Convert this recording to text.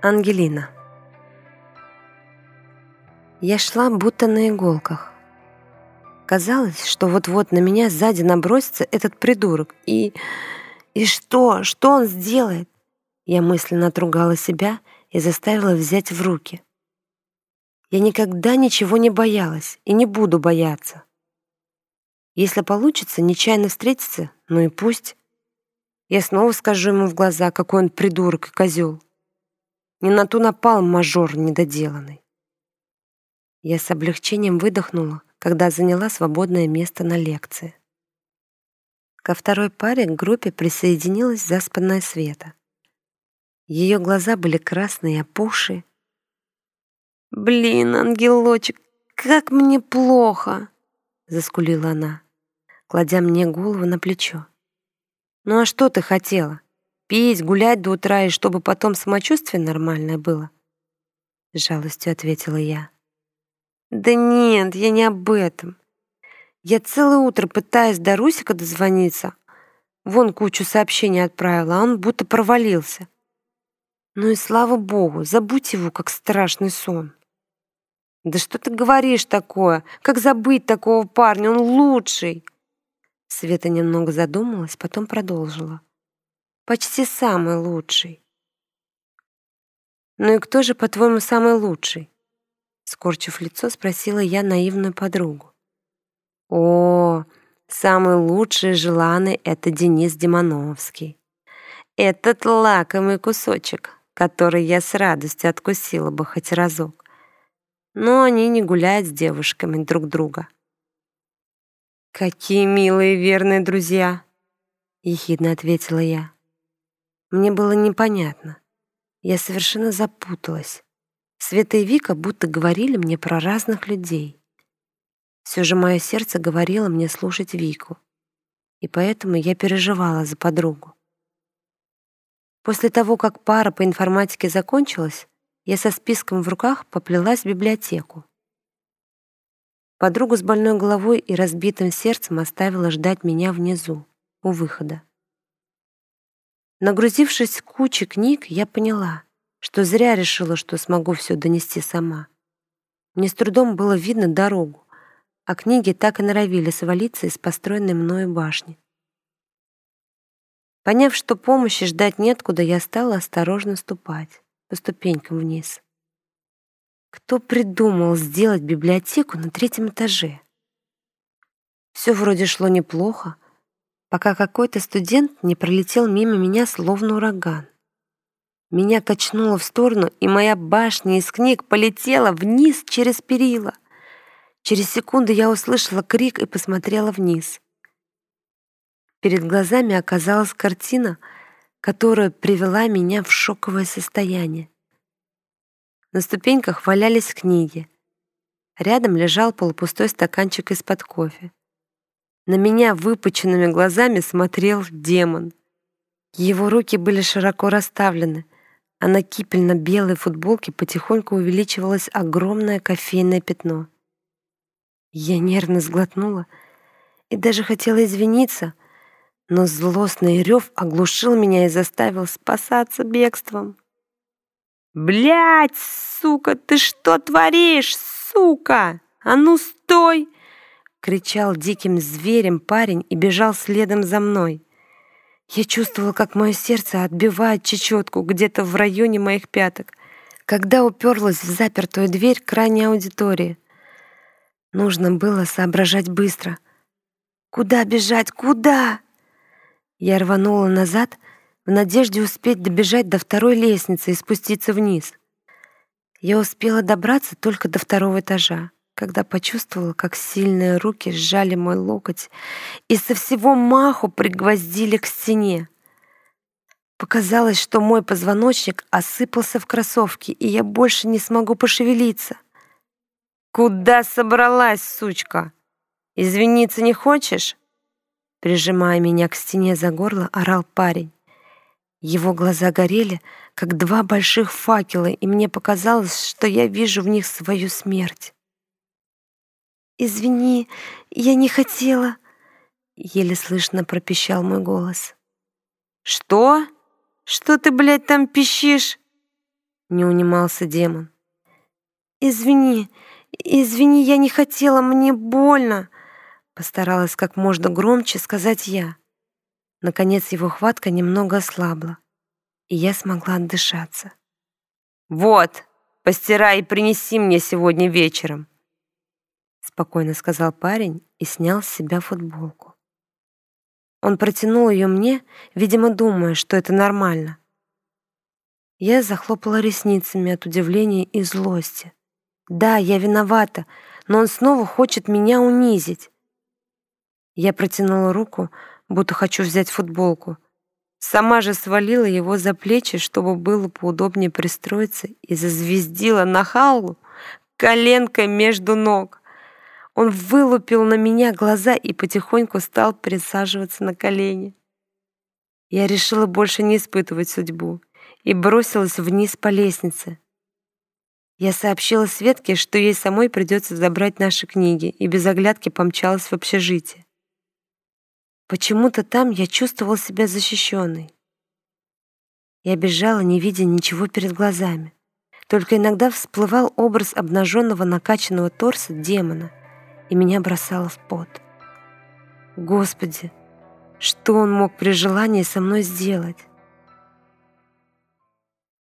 Ангелина. Я шла будто на иголках. Казалось, что вот-вот на меня сзади набросится этот придурок. И... И что? Что он сделает? Я мысленно отругала себя и заставила взять в руки. Я никогда ничего не боялась и не буду бояться. Если получится нечаянно встретиться, ну и пусть. Я снова скажу ему в глаза, какой он придурок и козел. Не на ту напал мажор недоделанный. Я с облегчением выдохнула, когда заняла свободное место на лекции. Ко второй паре к группе присоединилась заспанная Света. Ее глаза были красные опухшие. «Блин, ангелочек, как мне плохо!» — заскулила она, кладя мне голову на плечо. «Ну а что ты хотела? Пить, гулять до утра, и чтобы потом самочувствие нормальное было?» С жалостью ответила я. «Да нет, я не об этом. Я целое утро пытаюсь до Русика дозвониться. Вон кучу сообщений отправила, а он будто провалился. Ну и слава богу, забудь его, как страшный сон». «Да что ты говоришь такое? Как забыть такого парня? Он лучший!» Света немного задумалась, потом продолжила почти самый лучший. «Ну и кто же, по-твоему, самый лучший?» Скорчив лицо, спросила я наивную подругу. «О, самый лучший желанный — это Денис Демоновский. Этот лакомый кусочек, который я с радостью откусила бы хоть разок. Но они не гуляют с девушками друг друга». «Какие милые верные друзья!» — ехидно ответила я. Мне было непонятно. Я совершенно запуталась. Света и Вика будто говорили мне про разных людей. Все же мое сердце говорило мне слушать Вику. И поэтому я переживала за подругу. После того, как пара по информатике закончилась, я со списком в руках поплелась в библиотеку. Подругу с больной головой и разбитым сердцем оставила ждать меня внизу, у выхода. Нагрузившись кучей книг, я поняла, что зря решила, что смогу все донести сама. Мне с трудом было видно дорогу, а книги так и норовили свалиться из построенной мною башни. Поняв, что помощи ждать неоткуда, я стала осторожно ступать по ступенькам вниз. Кто придумал сделать библиотеку на третьем этаже? Все вроде шло неплохо, пока какой-то студент не пролетел мимо меня словно ураган. Меня качнуло в сторону, и моя башня из книг полетела вниз через перила. Через секунду я услышала крик и посмотрела вниз. Перед глазами оказалась картина, которая привела меня в шоковое состояние. На ступеньках валялись книги. Рядом лежал полупустой стаканчик из-под кофе. На меня выпученными глазами смотрел демон. Его руки были широко расставлены, а на кипельно-белой футболке потихоньку увеличивалось огромное кофейное пятно. Я нервно сглотнула и даже хотела извиниться, но злостный рев оглушил меня и заставил спасаться бегством. «Блядь, сука, ты что творишь, сука? А ну стой!» Кричал диким зверем парень и бежал следом за мной. Я чувствовала, как мое сердце отбивает чечетку где-то в районе моих пяток, когда уперлась в запертую дверь крайней аудитории. Нужно было соображать быстро. Куда бежать? Куда? Я рванула назад в надежде успеть добежать до второй лестницы и спуститься вниз. Я успела добраться только до второго этажа когда почувствовала, как сильные руки сжали мой локоть и со всего маху пригвоздили к стене. Показалось, что мой позвоночник осыпался в кроссовки, и я больше не смогу пошевелиться. «Куда собралась, сучка? Извиниться не хочешь?» Прижимая меня к стене за горло, орал парень. Его глаза горели, как два больших факела, и мне показалось, что я вижу в них свою смерть. «Извини, я не хотела», — еле слышно пропищал мой голос. «Что? Что ты, блядь, там пищишь?» Не унимался демон. «Извини, извини, я не хотела, мне больно!» Постаралась как можно громче сказать я. Наконец его хватка немного ослабла, и я смогла отдышаться. «Вот, постирай и принеси мне сегодня вечером», спокойно сказал парень и снял с себя футболку. Он протянул ее мне, видимо, думая, что это нормально. Я захлопала ресницами от удивления и злости. Да, я виновата, но он снова хочет меня унизить. Я протянула руку, будто хочу взять футболку. Сама же свалила его за плечи, чтобы было поудобнее пристроиться, и зазвездила на халу коленкой между ног. Он вылупил на меня глаза и потихоньку стал присаживаться на колени. Я решила больше не испытывать судьбу и бросилась вниз по лестнице. Я сообщила Светке, что ей самой придется забрать наши книги, и без оглядки помчалась в общежитие. Почему-то там я чувствовал себя защищенной. Я бежала, не видя ничего перед глазами. Только иногда всплывал образ обнаженного накачанного торса демона, и меня бросало в пот. Господи, что он мог при желании со мной сделать?